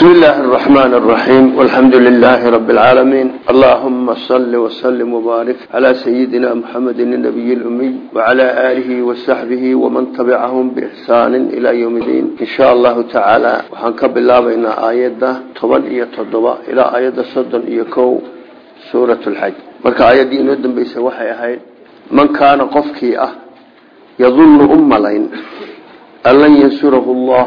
بسم الله الرحمن الرحيم والحمد لله رب العالمين اللهم صل وسلم وبارك على سيدنا محمد النبي الأمي وعلى آله وصحبه ومن تبعهم بإحسان إلى يوم الدين إن شاء الله تعالى وحنكب الله بين آيات طبعا إيا تضبع إلى آيات صدن إيا كو سورة الحج مركا آيات دي نودن بيسا وحي أهيد من كان قفكي أه يظن أم لين أن لن ينصره الله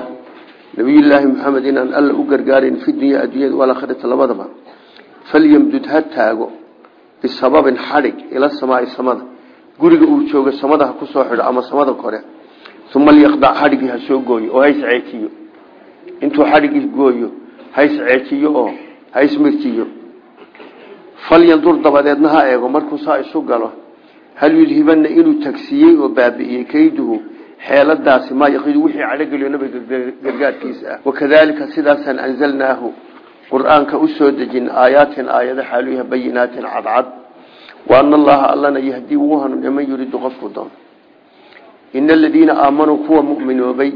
nabiyullaahi maxamed inaan alla u gargaarin fi dunya adduunyada walakhirata labadaba. Falyamdud ha taago bisababin xadhig ila samaai samada. Guriga uu joogo samada ha ku soo xidho ama samada kore. Uma lyaqdac xadhigii ha soo gooyo oo hays ceejiyo intuu xadhigii gooyo hays ceejiyo oo hays mirjiyo falyandur dabadeedna ha eego markuu saa isu galo hal yudhibana inuu tagsiiyey oo baabi'iyey kayduhu xeeladaasi maa yaqidu wixii cadhogeliyo nabiga gargaarkiisa. Ah wakadalika anzalnaahu. Qur'aanka u soo dejin aayaatin aayado xaaluyaha bayinaatin cadcad. Wa ana allana yahdii wuu hanuuniya man yuriidu qofku doon. Ina aladiina aamanuu kuwa mu'minoobay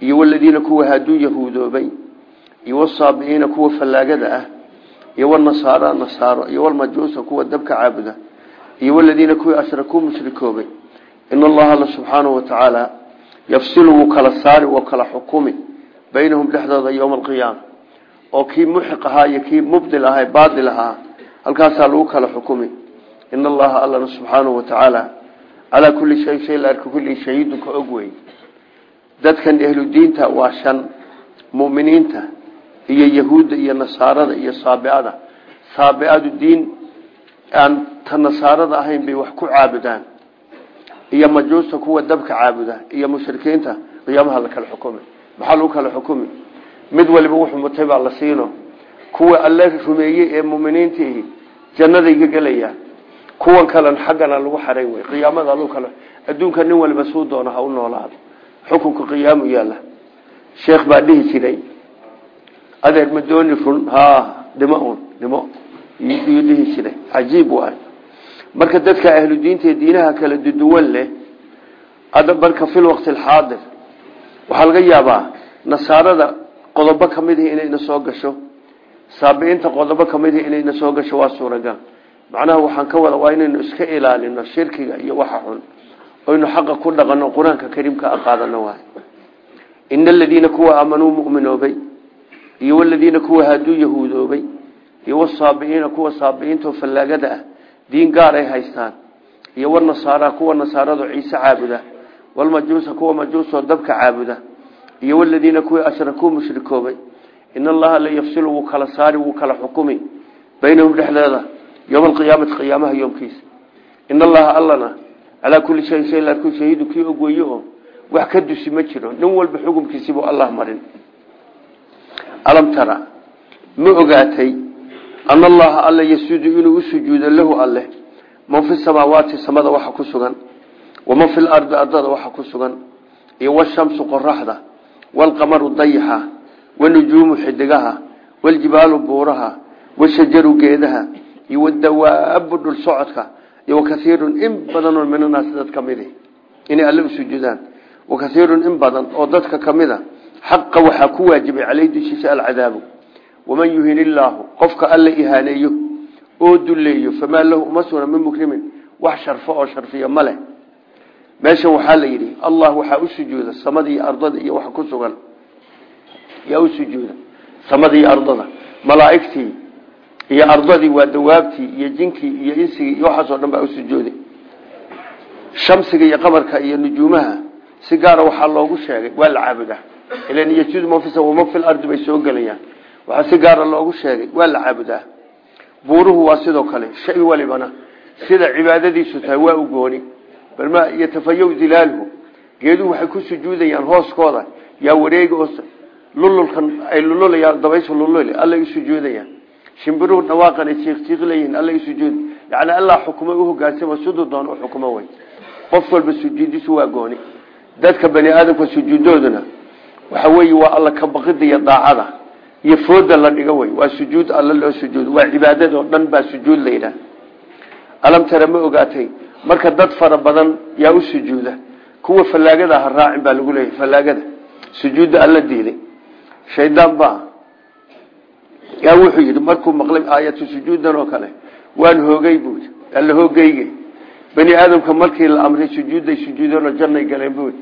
iyo waladiina kuwa haaduu yahuudoobay iyo wasaabi'iina kuwa fallaagada ah iyo wanasaara nasaaro iyo walmajuusa kuwa dabka caabuda iyo waladiina kuwii ashrakuu mushrikoobay in allaha alla subxaanahu watacaala yafsilu wuu kala saari wuu kala xukumi baynahum dhexdooda yowma alqiyaama oo kii muxiq ahaa iyo kii mubdil ahaa baatil ahaa halkaasaa lagu kala xukumi in allaha allana subxaanahu watacaala calaa kulli shayin shay la arka kulli shahiidun ka og wey dadkan ahludiinta waa shan mu'miniinta iyo yahuudda iyo nasaarada iyo saabiada saabiadu diin aan ta ahayn bay wax ku caabudaan iyo majuusta kuwa dabka caabuda iyo mushrikiinta qiyaamaha la kala xukumi. Maxaa lagu kala xukumi? Mid waliba wuxuu mutay baa la siino. Kuwa alle rumeeyey ee muminiintiihi jannaday ka gelayaan kuwan kalena xaggana lagu xarayn wey qiyaamada lagu kala adduunka nin waliba suu doono ha u noolaado. Xukunka qiyaamu yaalla. Sheekh baa dhihi jiray adeer ma dooni ha dhimo un dhimo. Dhihi jiray. Cajiib waay marka dadka ahlu diinta diinaha kala duduwan leh marka fi lwaqti alxaadir waxaa laga yaabaa nasaarada qodobo ka mid ah inayna soo gasho saabiinta qodobo ka mid ah inayna soo gasho waa suuragal. Macnaha waxaan ka wada waa inaynu iska ilaalino shirkiga iyo waxa xun. Oynu xaqa ku dhaqano qur'aanka kariimka a qaadano waay ina aladiina kuwa aamanuu muminoobay iyo waladiina kuwa haaduu yahuudoobay iyo wasaabiiina kuwa saabiiinto fallaagada ah diin gaar ay haystaan. Iyo wanasaara kuwa nasaarado ciise caabuda walmajuusa kuwa majuusoo dabka caabuda. Iyo waladiina kuwii ashrakuu mushrikoobay. In allaha la yafsilu wuu kala saari wuu kala xukumi baynahum dhexdeeda yowma alqiyaamati qiyaamaha yoomkiisa. In allaha allana calaa kulli shayin shay laarku shahiidu kii ogweeye oo wax ka dusi ma jiro. Nin walba xukumkiisibuu allah marin. Alam tara ma ogaatay an allaha alla yasuudu inuu u sujuudo lahu alleh man fi samaawaati samada waxa ku sugan waman fi lardi ardada waxa ku sugan iyo washamsu qoraxda waalqamaru dayaxa wanujuumu xidigaha waljibaalu buuraha washajaru geedaha iyo wadawaabu dhul socodka iyo wakaiirun in badanoo min anaasi dad ka midi inay alle u sujuudaan wakaiirun in badan oo dadka alcadaabu waman yuhin illaahu qofka alla ihaaneeyo oo duleeyo famaa lahu uma sugna min mukrimin wax sharfo oo sharfiya ma leh meeshan waxaa la yidhi allah waxaa u sujuuda samada iyo ardada iyo waxa ku sugan yaa u sujuuda samada iyo ardada malaaigtii iyo ardadii waa dawaabtii iyo jinkii iyo insigii iyo waxaasoo dhan baa u sujuuday shamsiga iyo qamarka iyo nujuumaha si gaara waa la caabudaa ilan yajuudu man fi waxaa si gaara loogu sheegay waa la caabudaa buuruhu waa sidoo kale shay walibana sida cibaadadiisu tahay waa u gooni. Balma yatafayow dilaaluhu geeduhu waxay ku sujuudayaan hooskooda yaa wareega oo lululkan ay lululayaan dabaysha lulul allay u sujuudayaan. Shimbiruhu dhawaaqan ay jiiqjiiq leeyihiin allay u sujuud. Yacni allah xukumo u hogaansama siduu doon u xukumo way qof walba sujuudisu waa gooni. Dadka bani aadamka sujuudooduna waxa weeye waa alla ka baqida iyo daacada iyo fooda la dhigo wey waa sujuud alla loo sujuud. Waa cibaadadoo dhan baa sujuud la yidhaah alam tara marka dad fara badan yaa u sujuuda. Kuwa fallaagada raacin baa lagu leeyahy fallaagada. Sujuudda alla diiday. Shaydaan baa. Yaa wuxuu yidhi markuu maqlay aayatu sujuudan oo kale waan hoogay buui alla hoogeyge bani aadamka markii la amray sujuudday sujuudeenoo jannay galeen buui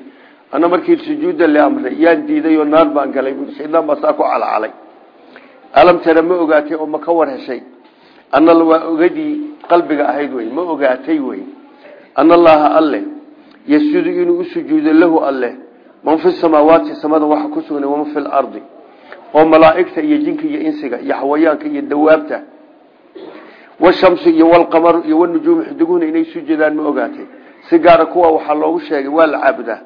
ana markii sujuudda la amray yaan diiday oo naar baan galay buui shaydaan baa saa ku alam tara ma ogaatay oo ma ka war heshay? Ana waa ogadii qalbiga ahayd wey ma ogaatay wey ana allaha alle yasjudu inuu u sujuudo lahu alle man fi samaawaati samada waxa ku sugnay waman fi lardi oo malaa'igta iyo jinka iyo insiga iyo xawayaanka iyo dawaabta. Washamsi iyo walqamaru iyo wanujuumu xidiguhuna inay sujudaan ma ogaatay. Si gaara kuwa waxaa loogu sheegay waa la caabudaa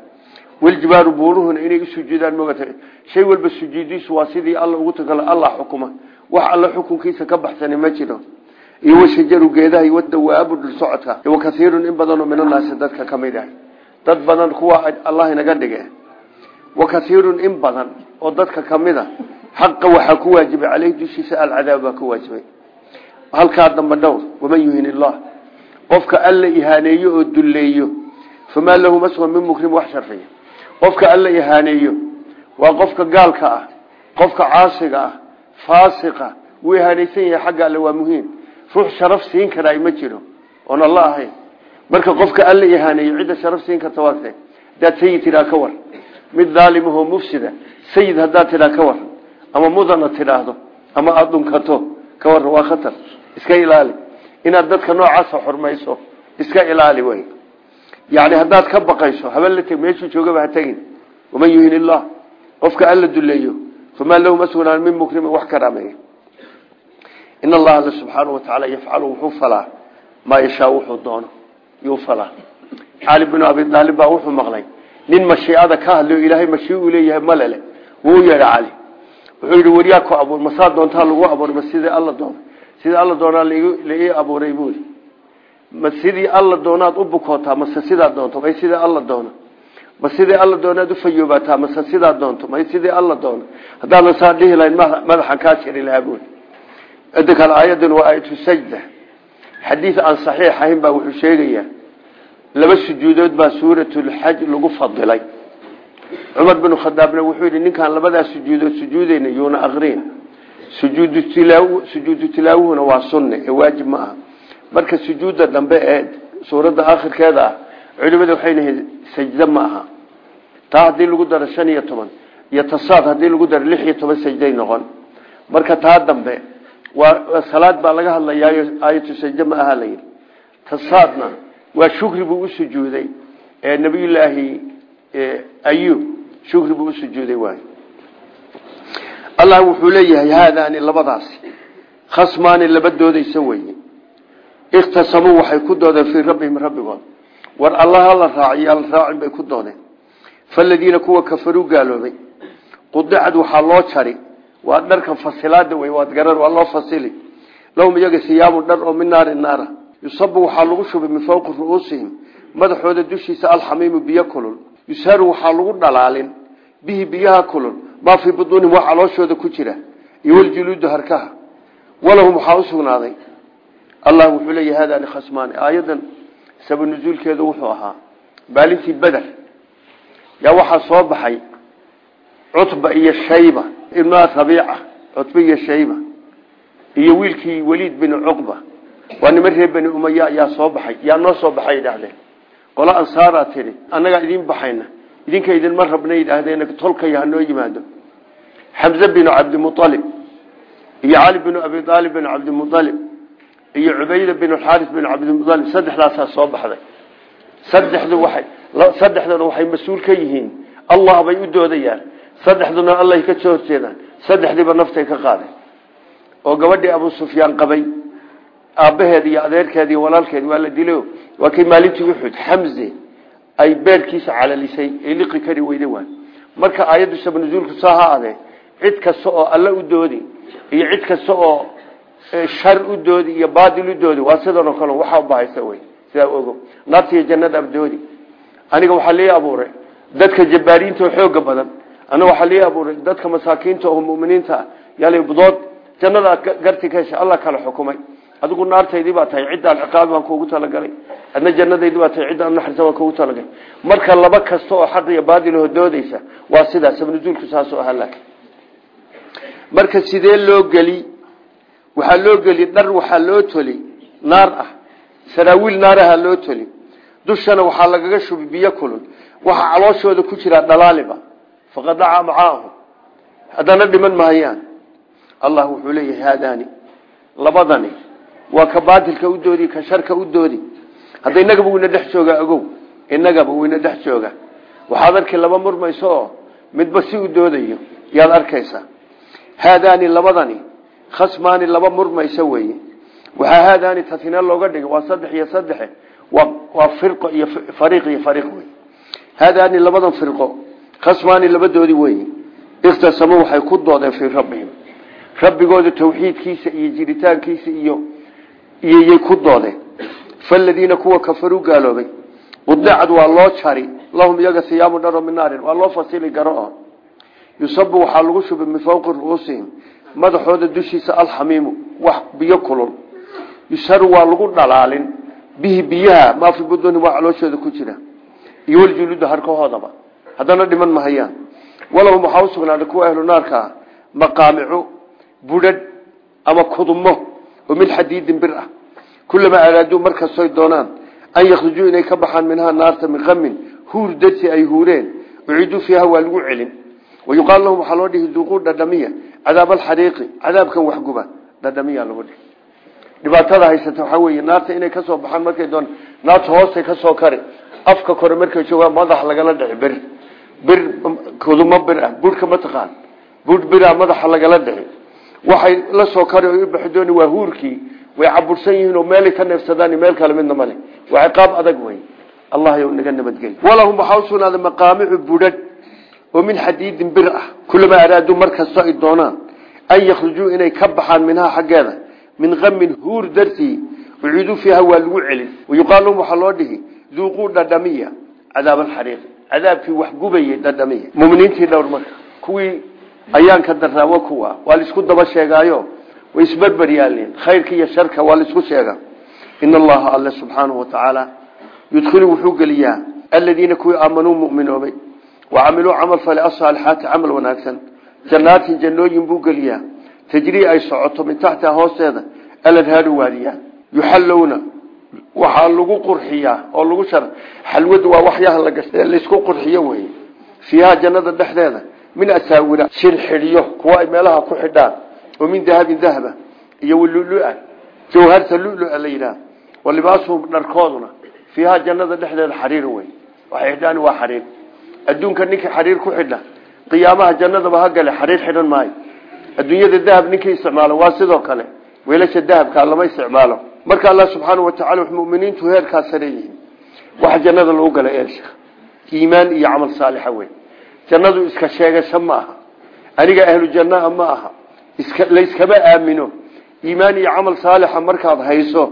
waljibaaru buuruhuna inay usujudaan ma ogaatay shay walba sujuudiisu waa sidii alla ugu tagalo allah xukuma. Wax alla xukunkiisa ka baxsani ma jiro. Iyo washajaru geedaha iyo wadawaabu dhul socodka. Wa kaiirun in badanoo min annaasi dadka ka mid ah. Dad badan kuwa allah inaga dhige wa kaiirun in badan oo dadka ka mid a xaqa waxaa ku waajibay caleyh dushiisa alcadaab baa ku waajibay. Halkaa damba dhowr waman qofka alla ihaaneeyo oo qofka alla ihaaneeyo waa qofka gaalka ah qofka caasiga ah faasiqa wuu ihaanaysan yahay xagga alle waa muhiim. Ruux sharaf siin karaa ma jiro oon alla ahayn. Marka qofka alla ihaaneeyo cidda sharaf siin karta waate hadaad sayid tidhaa ka war. Mid daalimahoo mufsida sayid haddaad tidhaa ka war. Ama mudana tidhaahdo ama aada dhunkato ka war waa khatar. Iska ilaali. Inaad dadka noocaasa xurmayso iska ilaali wey yani haddaad ka baqayso haben la teg meeshuu joogaba ha tegin. Waman yuhin illah qofka alla duleeyo famaa lahu maswalaan min mukrimin wax karaameeya in allaha alle subxaanau watacaala yafcalu wuxuu falaa. Maa yashaa wuxuu doono. Yuu falaa. Cali binu abi aalib baa wuxuu maqlay nin mashiicada ka hadlayo ilaahay mashii uu leeyahay malele wuu yeedha cali wuxuu yidhi waryaa ku abuur masaa doontaa lagu abuuray ma sidii alla doona sidii alla doonaa la ii abuuray buui ma sidii alla doonaad u bukootaa mase sidaa doonto may sidii alla doono ma sidii alla doonaad ufayoobaataa mase sidaa doonto? May sidii alla doono haddaadan saa dhihi lahayn madaxan kaa jiri lahaa buui inta kale aayatu sajda. Xadiid aan saxiix ahayn baa wuxuu sheegayaa laba sujuudood baa suuratulxaj lagu fadilay. Cumar binu khadaabna wuxuu yidhi ninkaan labadaa sujuudood sujuudeyna yuuna aqriin sujuudu tilaaw sujuudu tilaawuhuna waa sunne waajib ma aha marka sujuudda dambe ee suuradda akhirkeeda ah culimada waxay leeyihiin sajde ma aha taa haddii lagu daro shan iyo toban iyo tasaad haddii lagu daro lix iyo toban sajday noqon. Marka taa dambe waa salaad baa laga hadlayaayo aayatu sajde ma aha tasaadna waa shukri buu u sujuuday ee nabiyullaahi ayub shukri buu sujuuday waay allah wuxuu leeyahay haadaani labadaasi khasmaani laba doodaysa weye ikhtasamuu waxay ku doodeen fii rabbihim rabbigood war allaha la raaciyo alla raacin bay ku doodeen faladiina kuwa kafaruu gaaloobay qudicad waxaa loo jari waa dharkan fasilaada wey waad garan waa loo fasili lahum iyaga siyaabu dhar oo min naari naara yusabu waxaa lagu shubay min fawqi ru'uusihim madaxooda dushiisa alxamiimu biyo kulul yusharu waxaa lagu dhalaalin bihi biyaha kulul maa fii buduunihim waa calooshooda ku jira iyo harkaha walahum waxaa usugnaaday allah wuxuu leeya hadaani khasmaani aayadan saba nusuulkeedu wuxuu ahaa maalintii beder yaa waxaa soo baxay cutba iyo shayba ibnaa rabiica cutba iyo shayba iyo wiilkii weliid bin cuqba. Waa niman reer beni umaya yaa soo baxay yaa noo soo baxay yidhaahdeen qolo ansaaraa tidhi annagaa idiin baxayna idinka idinma rabna yidhaahdeen tolkaya hanoo yimaado. Xamze binu cabdimualib iyo cali binu abi aalib bin cabdimualib iyo cubayda bin xaaris bin cabdimualib saddexdaasaa soo baxday. Saddexdu waxay mas'uul ka yihiin. Allah bay u doodayaan. Saddexduna allahy ka soo horjeedaan. Saddexdiiba naftay ka qaadeen. Oo gabadhii abu sufyaan qabay. Aabbaheed iyo adeerkeed iyo walaalkeed waa la dilo waa kay maalintii uxud xamze ay beerkiisa calalisay. Ee liqi kari weyda waan. Marka aayaddu sabnuzuulku saa ha adee cid kasta oo alla u doodi iyo cid kasta shar u doodi iyo baadil u doodi waa sidanoo kale waxaa ubahaysa wey sidaa ogo naarta iyo jannada abdoodi. Aniga waxaa lii abuuray dadka jabbaariinta oo xooga badan. Aniga waxaa lii abuuray dadka masaakiinta oo muminiinta ah. Yaali budood jannada garti ka hesha alla kala xukumay. Adigu naartaydii baa tahay ciddaan ciqaabi baan kuugu talagalay. Adna jannadaydii baa tahay ciddaan naxarisan baan kuugu talagalay. Marka laba kasta oo xaq iyo baadil hodoodaysa waa sidaas sabnuzuulku saasoo ahaa laakiin waxaa loo geli dhar waxaa loo toli naar ah. Saraawiil naaraha loo toli. Dushana waxaa lagaga shubi biyo kulul. Waxaa calooshooda ku jira dhalaaliba. Faqadaca macaahum haddana dhiman mahayaan. Allah wuxuu leeyahay haadaani labadani waa ka baatilka u doodi ka sharka u doodi. Hadda inagaba wayna dhex jooga ogow. Inagaba wayna dhex jooga waxaad arki laba murmayso midba si u doodayo. Yaad arkaysaa. Haadaani labadani khasmaani laba murmayso weeye. Waxaa haadaani tatina looga dhigay. Waa saddex iyo saddexe. Waa firqo iyo fariiq iyo fariiq wey haadaani labadan firqo khasmaani labadoodii weeye. Ikhtasamuu waxay ku doodeen fii rabbihim. Rabbigooda tawxiidkiisa iyo jiritaankiisa iyo iyoyay ku doodeen. Faladiina kuwa kafaruu gaaloobay. Qudicad waa loo jari. Lahum iyaga hiyaabu dharo min waa loo fasili garo oo. Yusabu waxaa lagu shubay min ru'uusihim madaxooda dushiisa alxamiimu wax biyo kulul. Yusharu waa lagu dhalaalin. Bihi biyaha maa fi buduni waa calooshooda ku jira. Iyo waljuluuda harkahoodaba haddana dhiman mahayaan walahum waxaa usugnaaday kuwa ahlu naarka ah? Maqaamicu budhadh ama kudumo oo min xadiidin bir ah. Kulamaa araaduu markastoy doonaan an yakhrujuu inay ka baxaan minhaa naarta min qamin huur darsi ay huureen. Uciduu fiiha waa lagu celin wayuqaal lahum waxaa loo dhihi duuquu dhadhamiya cadaab alxariiqi cadaabkan waxguba dhadhamiya lagu dhihi. Dhibaatada haysata waxaa weeye naarta inay ka soo baxaan markay doon naarta hoostay ka soo kari afka kore markay joogaan madax lagala dhici bir bir kudumo bir ah budhka mataqaan budh bira madaxa lagala dhici. Waxay la soo kari o ubaxi dooni waa huurkii way cabursan yihiin oo meelay ka neefsadaan meel kale midna male waa ciqaab adag wey allah naga nabadgeli walahum oo min xadiidin bir ah. Kulamaa araaduu markasta ay doonaan. An yakhrujuu inay ka baxaan minhaa xaggeeda. Min qamin huur dartii uciiduu fiiha waa lagu celin. Wayuqaal lahum waxaa loo dhihi duuquu dhadhamiya cadaab alxariiq cadaabkii wax gubayay dhadhamiya. Muminiintii dhowr marka kuwii ayaanka daraawo kuwa waa la isku daba sheegaayo. Way isberber yaalin khayrka iyo sharka waa la isku sheega in allaha alle subxaanahu watacaala yudkhilu wuxuu geliyaa aladiina kuwii aamanuu muminoobay wacamiluu camal fale asaalixaati camal wanaagsan. jannaatin jannooyin buu geliyaa tajrii ay socoto min taxtiha hoosteeda aladhaaru waadiya yuxallowna waxaa lagu qurxiyaa oo lagu shar xalwadu waa waxyaha la gasha laysku qurxiyo wey fiiha jannada dhexdeeda min asaawira shilxidhiyo kuwa ay meelaha ku xidhaan oo min dahabin dahaba iyo walulua jawharta lulua la yidhaah walibaasuhum adduunka ninkii xariir ku xidha qiyaamaha jannadaba ha gale xariir xidhan maayo. Adduunyada dahab ninkii isticmaalo waa sidoo kale weelasha dahabka lama isticmaalo. Marka allah subxaana watacala muminiintu heerkaa sare yihiin waxa jannada lagu gala eelsha iimaan iyo camal saalixa wey jannadu iska sheegasho ma aniga ahlu jannaa ma aha. Layskama aamino. Iimaan iyo camal saalixa markaad hayso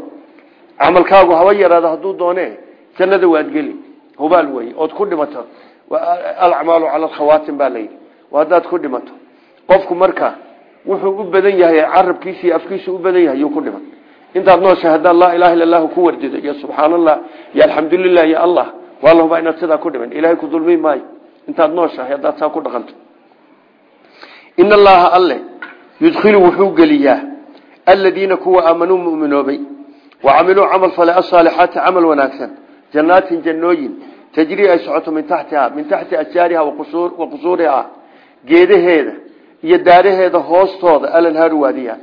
camalkaagu haba yaraado hadduu doone jannada waad geli. Hubaal wey ood ku dhimato alacmaalu cala alkhawaatim baa layidhi haddaad ku dhimato. Qofku marka wuxuu u badan yahay carabkiisa iyo afkiisu u badan yahay yuu ku dhiman intaad noosha haddaan laa ilaha illa ku wardido iyo subxaan allah iyo alxamdulilah allah waa la hubaa inaad ku dhiman. Ilahay ku dulmi maayo. Intaad nooshahay haddaad ku dhaqanto. In allaha alle yudkhilu wuxuu geliyaa aladiina kuwa aamanuu muminoobay wacamiluu camal fale asaalixaati wanaagsan jannaatin jannooyin tajrii ay socoto min taxtiha min taxti ashjaariha wa qusuuriha geedaheeda iyo daaraheeda hoostooda alanhaaru waadiya.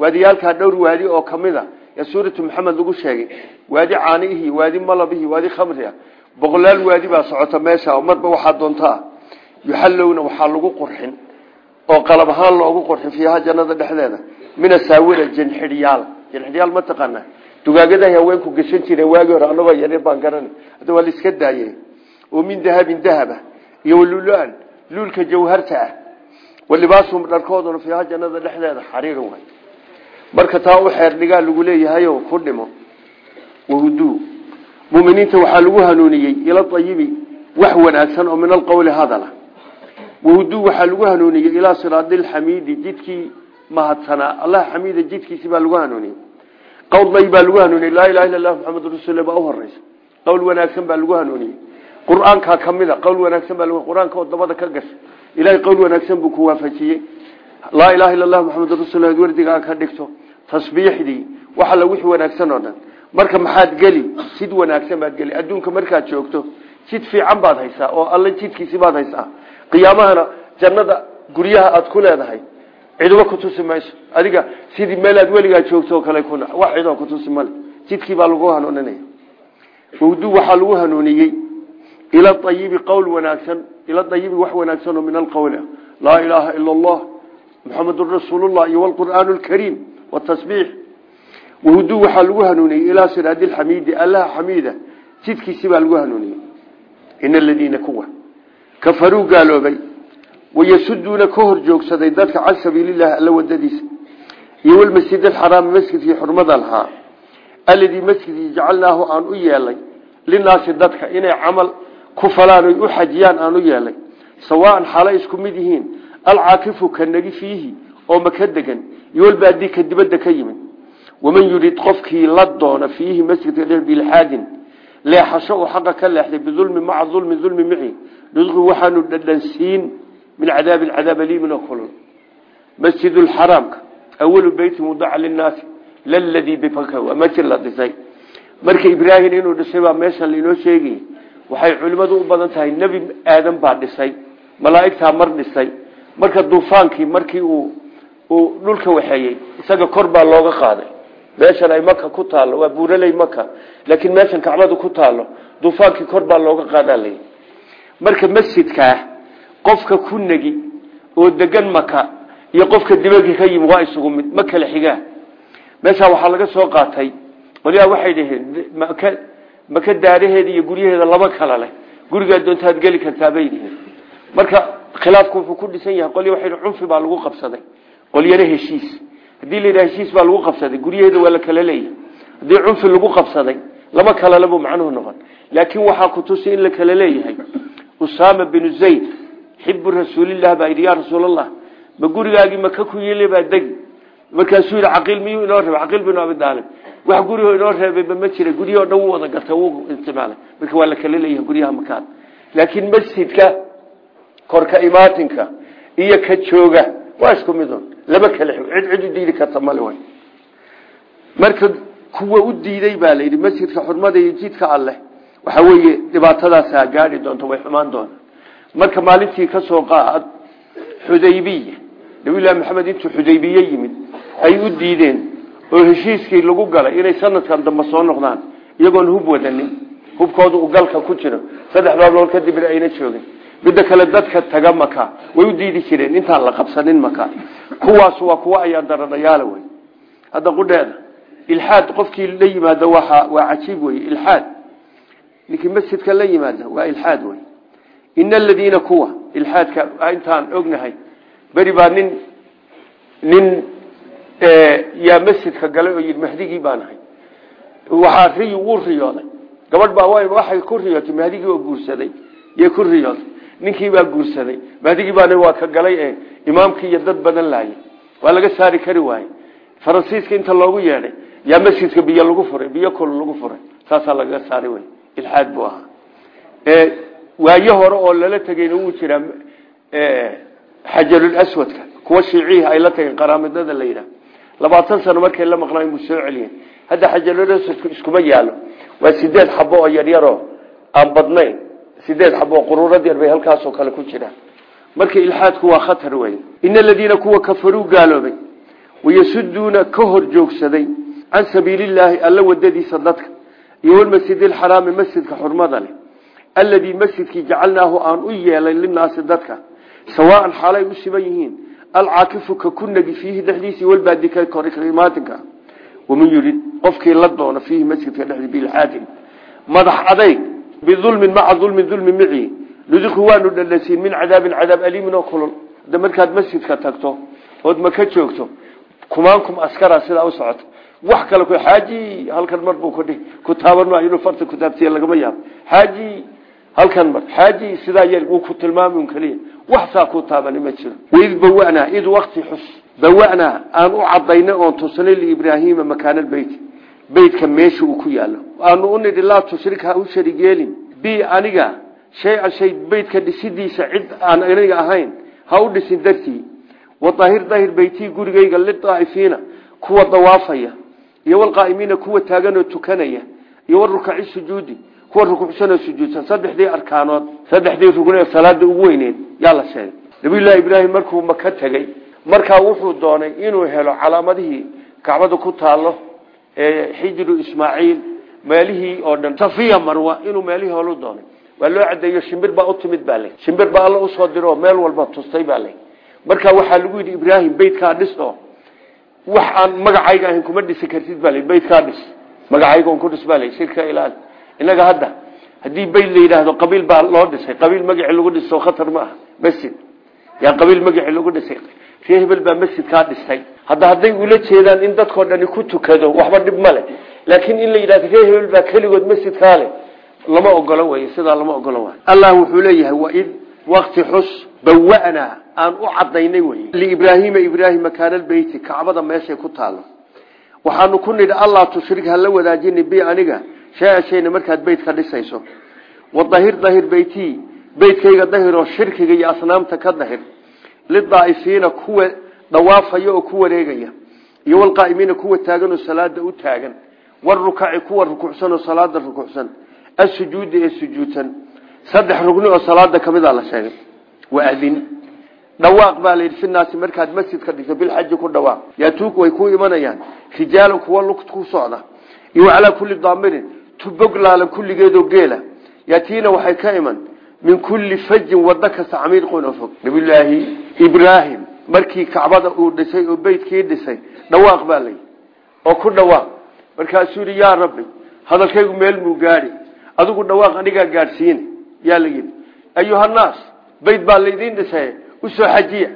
Waadiyaalkaa dhowr waadi oo kamida ee suuratu maxamed lagu sheegay waadi caaniihi waadi malabihi waadi khamriha boqolaal waadi baa socota meesha marba waxaa doontaa yuxallowna waxaa lagu qurxin oo qalab ahaan loogu qurxin fiiha jannada dhexdeeda min asaawira janxidhyaal janxidhyaal ma taqaanaa dugaagadahay haweenku gashan jireen waagii hore anagoo yaryar baan garan hadda waa la iska daayey oo min dahabin dahaba. Iyo waluluan luulka jawharta ah. Walibaasuhum dharkooduna fiiha jannada dhexdeeda xariiran way. Marka taa u xeer dhigaa lagu leeyahayo ku dhimo wahuduu muminiinta waxaa lagu hanuuniyey ila ayibi wax wanaagsan oo min alqowli hadala. Wahuduu waxaa lagu hanuuniyey ilaa siraadilxamiidi jidkii mahadsanaa. Allah xamiida jidkiisi baa lagu hanuuniyey qowl day baa lagu hanuuniyey. Laa ilaha illa lah maxamad rasuul baa u horeysa qowl wanaagsan baa lagu hanuuniyey. Qur'aankaa kamida qowl wanaagsan baa qur'aanka oo dabada ka gasha ilahay qowl wanaagsan buu ku waafajiyey. Laa ilaha illa lah maxamad rasuul wardigaa ka dhigto tasbiixdii wax alla wixii wanaagsan oo dhan. Marka maxaad geli? Sid wanaagsan baad geli. Adduunka markaad joogto jid fiican baad haysaa oo alla jidkiisi baad ciduba kutusi mayso. Adiga sidii meelaad weligaa joogto oo kale kuna wax cidoo kutusi male. Jidkii baa lagu hanuuninaya. Wawdu waxaa lagu hanuuniyey ila ayibi qowl wanaagsan ila ayibi wax wanaagsan oo min alqowli laa ilaaha ila allah muxamedun rasuulullah iyo wlqur'aan lkariim watasbiix wawdu waxaa lagu hanuuniyey ilaa siraadi lxamiidi allaha xamiida jidkiisi baa lagu hanuuniyey. In aladiina kuwa. Kafaruu gaaloobay wayasuduuna ka hor joogsaday dadka can sabiililahi alla wadadiisa iyo walmasjid alxaraami masjidkii xurmada lahaa. Aladii masjidkii jacalnaahu aan u yeelay linaasi dadka inay camal ku falaan oy u xajiyaan aan u yeelay. Sawaan xaalo isku mid yihiin alcaakifu ka nagi fiihi oo maka degan iyo walbaadii ka dibadda ka yimid. Waman yurid qofkii la doona fiihi masjidka dhe bilxaadin leexasho uu min cadaabi cadaab aliimin oo kulul masjid lxaraamka awalu beyti mudaca linaasi laladii bibaka waa masjid la dhisay marka ibraahim inuu dhisay baa meeshan lainoo sheegay waxay culimmadu u badan tahay nebi aadan baa dhisay malaa'igtaa mar dhisay marka duufaankii markii uu uu dhulka waxeeyey isaga kor baa looga qaaday meeshan ay maka ku taallo waa buuraley maka laakiin meeshan kacbadu ku taallo duufaankii kor baa looga qaadaa lay marka masjidkaa qofka ku negi oo degan maka iyo qofka dibadii ka yimi waa isugu mid ma kala xigaa. Meeshaa waxaa laga soo qaatay qolyaha waxay dhaheen maka maka daaraheeda iyo guryaheeda laba kala leh. Gurigaa doontaad geli kartaa bay dhiheen marka khilaafku wuxuu ku dhisan yahay qolya waxay cunfi baa lagu qabsaday. Qolyana heshiis. Haddii la yidhaha heshiis baa lagu qabsaday guryaheeda waa la kala leeyahay. Haddii cunfi lagu qabsaday lama kalale buu macnuhu noqon. Laakiin waxaa ku tusi in la kala leeyahay. Usaama binu zayd xibu rasuulilah baa yidhi yaa rasuulallah ma gurigaagii maka ku yili baa degi markaasuu yidhi caqiil miyuu inoo reebay caqiil binu abi daalib wax gurihoo inoo reebayba ma jira guryahoo dhan wuu wada gatay wuu isticmaalay marka waa la kala leeyahay guryaha makaad laakiin masjidka korka imaatinka iyo ka jooga waa isku midun lama kala cid cid u diidi karta male way marka kuwa u diiday baa la yidhi masjidka xurmada iyo jidka alleh waxa weeye dhibaatadaasaa gaadhi doonta way xumaan doona marka maalintii ka soo qaad xudaybiya nabiyullaahi maxamed intuu xudaybiye yimid ay u diideen oo heshiiskii lagu galay inay sanadkan dambe soo noqdaan iyagoon hub wadanin hubkooda u galka ku jiro saddex baablood kadibna ayna joogin. Midda kale dadka taga maka way u diidi jireen intaan la qabsanin maka kuwaas waa kuwa ayaa daradhayaala wey hadda qudheeda ilxaad qofkii la yimaado waa cajiib wey ilxaad. Ninkii masjidka la yimaada waa ilxaad wey in aladiina kuwa ilxaadka intaan ognahay beri baa nin nin yaa masjidka galay oo yidhi mahdigii baan ahay waxaa riy wuu riyooday gabadh baa waxay ku riyootay mahdigii oo guursaday yay ku riyooday ninkii baa guursaday mahdigii baana waa ka galay ee imaamkii iyo dad badan laayay waa laga saari kari waaye faransiiska inta loogu yeedhay yaa masjidka biyo lagu furay biyo kol waayo hore oo lala tegeyna wuu jiraa xajarul aswadka kuwa shiicihi ay la tageen qaraamidada la yidhaah labaatan sano markay la maqnaan buu soo celiyeen. Hadda xajarul aswadku yaalo waa sideed xabo oo yaryaroo aan badnayn. Sideed xabo quruurad yar bay halkaasoo kale ku jiraan. Marka ilxaadku waa khatar wey in aladiina kuwa kafaruu gaaloobay. Wayasuduuna ka hor joogsaday can sabiilillaahi alla wadadiisa dadka. Iyo walmasjid alxaraami masjidka xurmada leh alladii masjidkii jacalnaahu aan u yeelay linaasi dadka sawaan xaalay u siban yihiin alcaakifu ka ku nagi fiihi dhexdiisii walbaadika kormaatinka waman yurid qofkii la doono fiihi masjidka dhexdii bilxaadin madax adayg biulmin maca ulmin ulmi mici. Nudiqu waanu dhadhasiin min cadaabin cadaab aliimin oo kulul. Hadda markaad masjidka tagto ood maka joogto kumaankum askara sidaa u socoto. Wax kale xaaji halkan mar halkan mar xaaji sidaa yeel wuu ku tilmaami un wax saa ku taabani ma jiro. Waid bawanaa id wakti xus. Bawanaa aan u cadaynay oon tusnay liibraahiima makaana beyt beytka meesha uu ku yaalo aanu u nidhi laa tushrik ha u sharig yeelin bi aniga shay-an shay beytka dhisidiisa cid aan aniga ahayn ha u dhisin dartii. Wadahir dahir beytii gurigayga lidaa'ifiina kuwa dawaafaya. Iyo walqaa'imiina kuwa taaganoo tukanaya. Iyo warukaci sujuudi kuwa rukucsanoo sujuudsan saddexdii arkaanood saddexdii rugn ee salaada ugu weyneed yaa la sheegay. Nabiyullaahi ibraahim markuu maka tegey markaa wuxuu doonay inuu helo calaamadihii kacbada ku taalo ee xijiru ismaaciil meelihii oo dhan. Safiya marwa inuu meelihii holu doonay. Waa loo cadeeyo shimbir baa u timid baa ley shimbir baa alla u soo diro meel walba tustay baa ley marka waxaa lagu yidhi ibraahim beytkaa dhis oo. Wax aan magacayga ahayn kuma dhisi kartid baa ley beytkaa dhis. Magacayga ku dhis baa ley shirka ilaali inaga hadda haddii beyt la yidhaahdo qabiil baa loo dhisay qabiil magacii lagu dhiso khatar ma aha masjid. Yaa qabiil magacii lagu dhisay ree hebel baa masjidkaa dhistay. Hadda hadday ula jeedaan in dadkoo dhani ku tukado waxba dhib ma leh. Laakiin in la yidhahdo ree hebel baa keligood masjidkaa leh lama ogolo wey sidaa lama ogolo waay allah wuxuu leeyahay waid wakti xus bawanaa aan u cadaynay wey liibraahiima ibraahim makaanalbeyti kacbada meeshay ku taalo. Waxaanu ku nidhi allah tushrik hala wadaajini bi aniga shay shayna markaad beyt ka dhisayso. Wadahir dahir beytii beytkayga dahiroo shirkiga iyo asnaamta ka dahir. Lidaa'ifiina kuwa dhawaafaya oo ku wareegaya. Iyo walqaa'imiina kuwa taagan oo salaada u taagan. Warukaci kuwa rukucsan oo salaada rukucsan asujuudi ee sujuudsan. Saddex rugni oo salaada kamida la sheegay. Waadin dhawaaq baa la yidhi finaasi markaad masjidka dhigto bilxaji ku dhawaaq. Yaatuuk way ku imanayaan. Rijaalan kuwa tubog laalan kulligeedoo geela. Yaatiina waxay ka iman min kulli fajin wado kasta camiiqun oo fog. Nabiyulaahi ibraahim markii kacbada uu dhisay oo beytkii dhisay dhawaaq baa oo ku dhawaaq. Markaasuu yidhi rabbi hadalkaygu meel muu gaadhi adigu dhawaaq anigaa gaadhsiine yaa la yidhi ayuhannaas beyt baa laydiin dhisay u soo xajiya.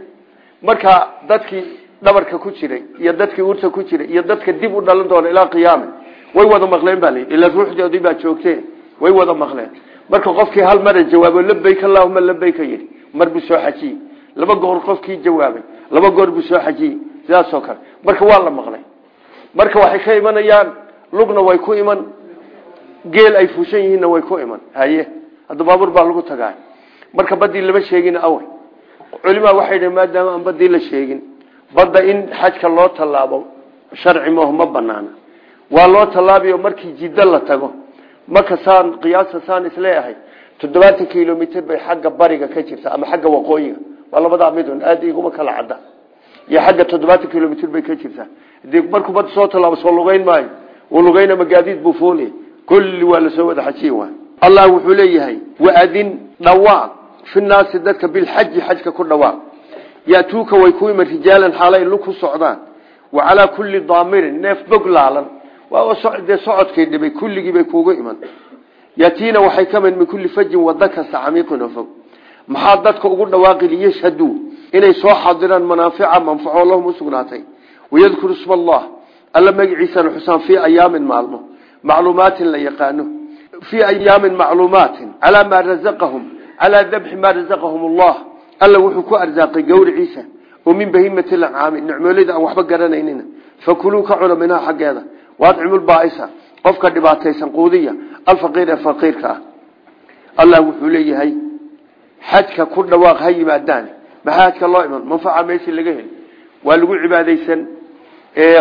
Markaa dadkii dhabarka ku jiray iyo dadkii urta ku jiray iyo dadka dib u dhalan doona ilaa qiyaame way wada maqleen baa layidhi ila ruuxdoodii baa joogte way wada maqleen. Marka qofkii hal mara jawaabo labayk allahuma labayka yidhi mar buu soo xajiyey. Laba goor qofkii jawaabay laba goor buu soo xajiyey. Sidaasoo kale. Marka waa la maqlay marka waxay ka imanayaan lugna way ku iman geel ay fuushan yihiinna way ku iman. Haye hadda baabuur baa lagu tagaa marka badii lama sheegin awey culimaa waxay dhaheen badii la sheegin badda in xajka loo tallaabo sharci ma banaana waa loo tallaabiyo markii jiddo la tago. Marka saan qiyaasa saan is leeyahay toddobaatan kilomitr bay xagga bariga ka jirta ama xagga waqooyiga. Waa labadaa midun aada iguma kala cadda. Iyo xagga toddobaatan kilomitr bay ka jirtaa haddii markuu badda soo tallaabo soo lugeyn maayo. Uu lugeyna magaadiid buu kulli waa la soo wada xajiye waay allah wuxuu leeyahay waadin dhawaaq fi naasi dadka bilxaji xajka ku dhawaaq. Yaatuuka way ku iman rijaalan xaalay lu ku socdaan. Wa calaa kulli daamirin neef dee socodkay dhibay kulligii bay kuugu iman. Yaatiina waxay ka min kulli fajin wada kasta camiiqin oo maxaa dadka ugu dhawaaqi liyashhaduu inay soo xadiraan manaafica manfaco lahum usugnaatay wayadkuru isma allah. Alla magaciisana xusaan fii ayaamin maalmo. Macluumaatin la yaqaano. Fii ayaamin macluumaatin. Calaa maa razaqahum. Calaa dabxi maa razaqahum allah. Alla wuxuu ku arsaaqay gawriciisa oo min bahimati lancaami nicmoolada aan waxba garanaynina. Fakuluu ka cuna waadcimulbaaisa qofka dhibaataysan quudiya alfaqiir ee faqiirka ah. Allah wuxuu leeyahay xajka ku dhawaaq ha yimaadaan maxaa xajka loo iman manfaca meeshii laga heli. Waa lagu cibaadaysan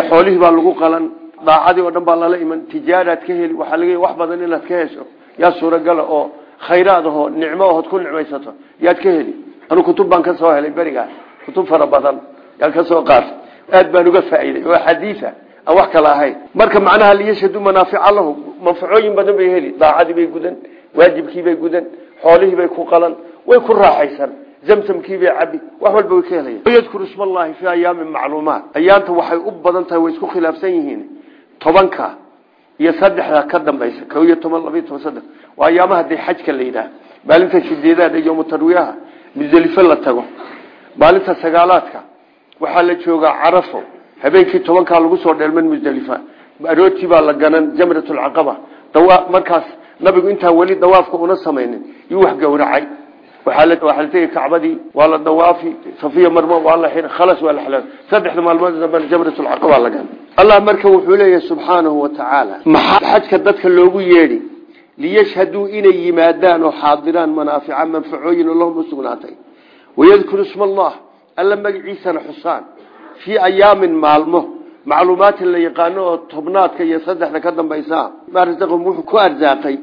xoolihii baa lagu qalan daacadii oo dhan baa lala iman tijaaraad ka heli waxaa laga wax badan inaad ka hesho. Yaa suuragala oo khayraad ahoo nicmo ahood ku nicmaysato yaad ka heli. Anu kutub baan ka soo helay berigaas kutub fara badan yaan ka soo qaatay. Aad baan uga faa'iiday oo xadiisa aan wax kala ahayn marka macnaha liyashhadu manaafica lahu manfacooyin badan bay heli daacadii bay gudan waajibkiibay gudan xoolihiibay ku qalan way ku raaxaysan zamsamkiibay cabi wax walba way ka helayan yadkuru isma allahi fii ayaamin macluumaat. Ayaanta waxay u badan tahay way isku khilaafsan yihiin. Tobanka iyo saddexda ka dambaysa ko iyo toban labiyo toban saddex. Waa ayaamaha dee xajka la yidhaah. Maalinta sideedaad iyo mutarwiyaha musdelifo la tago. Maalinta sagaalaadka waxaa la joogaa carafo habeenkii tobankaa lagu soo dheelman musdelifa aroortii baa la ganan jamratulcaqaba markaas nabigu intaan weli dawaafka una samaynin yuu wax gowracay. Waxaa la tegi kacbadii waa la dawaafi safiya marmo waa la xir khalas waa la xila saddexda maalmood dambena jamratulcaqaba la gan allah marka wuxuu leeyahay subxaanahu wa tacaala maxaa xajka dadka loogu yeedhi? Liyashhaduu inay yimaadaan oo xaadiraan manaafica manfacooyin oo lahum usugnaatay wayadkuru isma allah alla magaciisana xusaan fii ayaamin maalmo. Macluumaatin la yaqaano oo tobnaadka iyo saddexda ka dambaysa maa rasaqahum wuxuu ku arsaaqay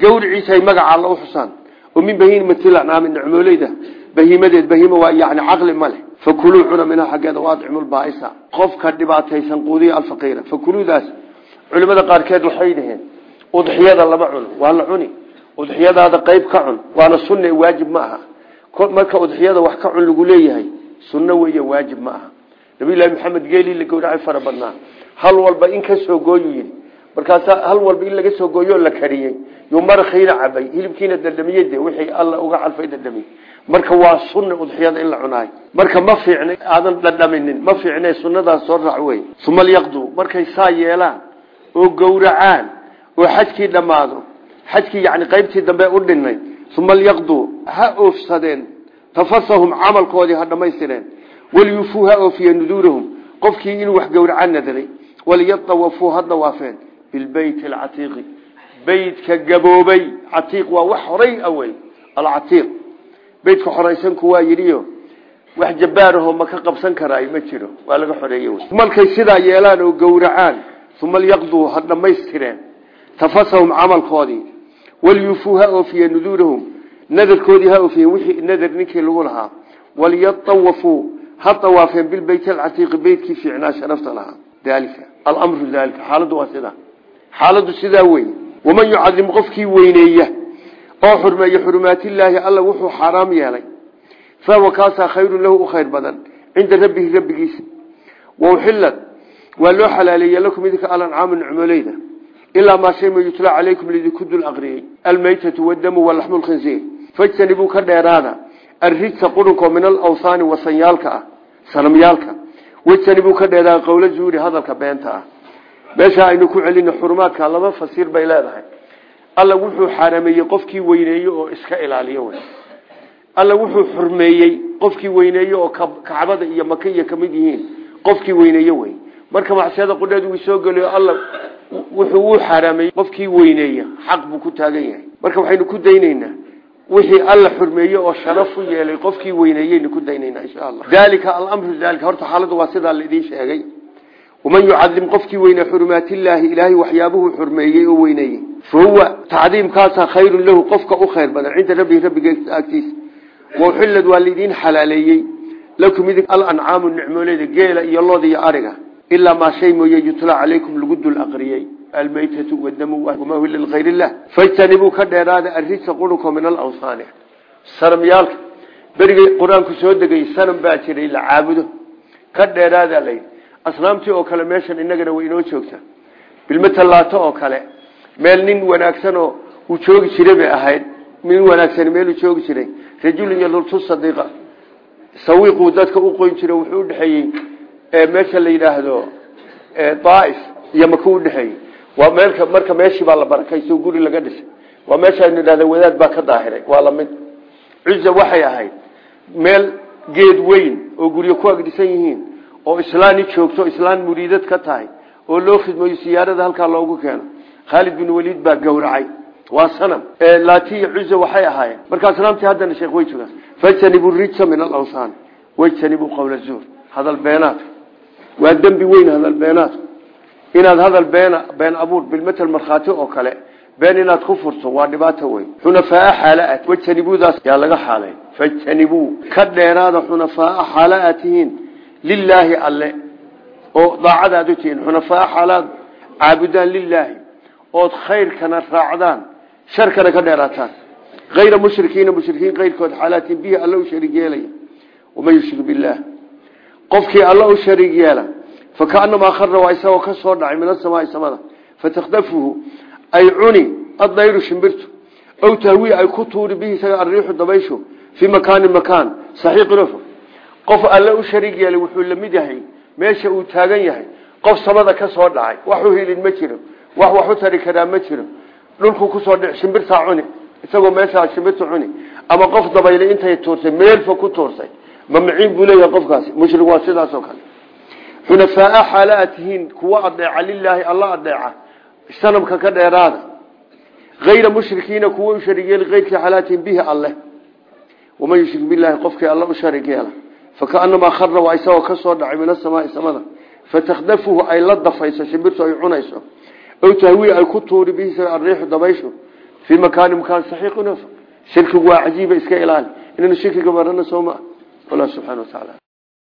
gawriciisa ay magaca alla u xusaan. Oo min bahiimatil ancaami nicmooleyda bahiimadeed bahiima waa yani caqli ma leh. Fakuluu cuna minha xaggeeda waadcimu lbaaisa qofka dhibaataysan quudiya alfaqiira. Fakuluudaas culimada qaarkeed waxay dhaheen udxiyada lama cuno waa la cuni. Udxiyadaada qayb ka cun waana sunne waajib ma aha. Marka udxiyada wax ka cun lagu leeyahay sunno weeye waajib nabiylahi maxamed geelii la gowracay fara badnaa. Hal walba in ka soo gooyu yidhi. Hal walba in laga soo gooyo la kariyey. Yuu marakiina cabay hilibkiina dadhamiyey de wixii alla uga calfay dhadhamiy marka waa sunna udxiyada in la cunaayo marka ma fiicna aadan dhadhaminin ma fiicne sunnadaas soo raac wey uma markay saa yeelaan oo gowracaan oo xajkii dhammaado xajkii yani qaybtii dambe u dhinay uma lyaqduu ha oofsadeen tafasahum camalkoodii ha dhammaystireen walyufuu ha oofiye nuduurahum qofkii inuu wax gowraca nadaray waliyadawafuu ha dawaafeen bilbeyt alcatiiqi beytka gaboobay catiiq waa wax horay awey alcatiiq wax jabbaarahoo ma ka qabsan karaayo ma jiro waa laga xoreeye markay sidaa yeelaan oo gowracaan uma lyaqduu ha dhammaystireen tafasahum camalkoodii walyufuu ha oofiye nuduurahum nadarkoodii ha oofiye wixii nadar ninkii lagu lahaa waliyadawafuu ha dawaafeen bilbeyt alcatiiqi beytkii fiicnaa sharafta lahaa. Dalika alamru dalika xaaladdu waa sidaa. Xaaladdu sidaa wey waman yucadim qofkii weyneeya oo xurmeeya xurumaatillaahi alla wuxuu xaaraam yeelay. Fahuwa kaasaa khayrun lahu u khayr badan cinda rabbihi rabbigiisa. Wauxilad waa loo xalaaleeye lakum idinka alancaamu nicmoleyda ilaa maa shay ma yutla calaykum lidinku dul aqriyey almaytatu wadamu walaxmu lkhinsiir fajtanibuu ka dheeraada arrijsa qurunkoo min alawhaani wasanyaalka ah sanamyaalka wajtanibuu ka dheeraada qowla zuuri hadalka beenta ah. Meesha aynu ku celina xurumaadka laba fasiir bay leedahay. Alla wuxuu xaarameeyey qofkii weyneeye oo iska ilaaliyo wey. Alla wuxuu xurmeeyey qofkii weyneeye oo kacbada iyo maka ka mid yihiin qofkii weyneeye wey. Marka macsiyada qudheed uu soo geliyo alla wuxuu u xaaraameeyey qofkii weyneeya. Xaq buu ku taagan yahay. Marka waxaynu ku daynaynaa wixii alla xurmeeye oo sharaf u yeelay qofkii weyneeyeynu ku daynaynaa insha allah. Dalika alamru dalika horta xaaladdu waa sidaa laidin sheegay. Waman yucadim qofkii weyne xurumaatillaahi ilaahay waxyaabuhuu xurmeeyey oo weyneeyey. Fa huwa tacdiimkaasaa khayrun lahu qofka u khayr badan cinda rabbihi rabbiga agtiisa. Wauxilad waa laidiin xalaaleeyey. Lakum idin alancaamu nicmooleyda geela iyo looda iyo ariga. Ilaa maa shay mooye yutla calaykum lagu dul aqriyey almaytatu wadamu wamaa hila likayr illah fajtanibuu ka dheeraada arrijsa qurunko min alawhaani sanamyaalka berigay qur'aanku soo degay sanam baa jiray la caabudo ka dheeraada layidhi asnaamtii oo kale meeshan inagana way inoo joogtaa bilmatallaato oo kale meel nin wanaagsan oo uu joogi jiray bay ahayd nin wanaagsan meeluu joogi u qoyn jira wuxuu udhexeeyey meesha la yidhaahdo daaif iyo maku udhexeeyey waa meelka marka meeshii baa la barakayso guri laga dhisay waa meeshaaynu idhahda wadaad baa ka daahiray. Waa la mid cuza waxay ahayd meel geed weyn oo guryo ku agdhisan yihiin oo islaani joogto islaan muriidad ka tahay oo loo khidmayo siyaarada halkaa loogu keeno. Khaalid bin waliid baa gowracay. Waa sanam laati cuza waxay ahaayeen. Marka asnaamtii haddana sheekh way joogaan fajtanibuu rijsa min alawsaan. Wajtanibuu qowla zuur. Hadal beenaadka waa dembi weyn hadal beenaadku inaad hadal been been abuur bilmatal markhaati oo kale been inaad ku furto waa dhibaato weyn. Xunafaa xaalaat wajtanibuudaas yaa laga xaalay. Fajtanibuu ka dheeraada xunafaa xaala aad tihiin lilaahi alle oo daacadaad u tihiin. Xunafaa xaalaad caabudaan lilaahi ood khayrkana raacdaan sharkana ka dheeraataan. Ayra mushrikiina mushrikiin kayrkood xaalaatiin bihi alla u shariig yeelaya. Waman yushrik billaah. Qofkii alla u shariig yeela fakaanamaa khara waa isagoo ka soo dhacay min asamaai samada. Fatakdafuhu ay cuni addayru shimbirtu. Aw tahwii ay ku tuuri bihi isaga ariixu dabayshu fii makaanin makaan saxiiqin qof alle u shariig yeelay wuxuu la mid yahay meesha uu taagan yahay. Qof samada ka soo dhacay waxu helin ma jiro wax wax u tari karaa ma jiro dhulku ku soo dhic shimbirtaa cuni. Isagoo meeshaa shimbirta cuni. Ama qof dabaylay intay tuurtay xunafaaa xaala aad tihiin kuwa adeeca lilaahi alla adeeca sanamka ka dheeraada ayra mushrikiina kuwa u sharig yeeli eyrkii xalaatiin bihi alleh waman yushrik bilaahi qofkii alla u sharig yeela fakaanamaa khara waa isagoo ka soo dhacay min asamaai samada. Fatakdafuhu ay la dafayso shimbirtu ay cunayso. Ow tahwi ay ku tuuri bihi ariixu dabayshu. Fii makaani makaan saxiiqin shirkigu waa cajiiba iska ilaali. Inaynu shirkiga barana sooma allah subxana wa tacaala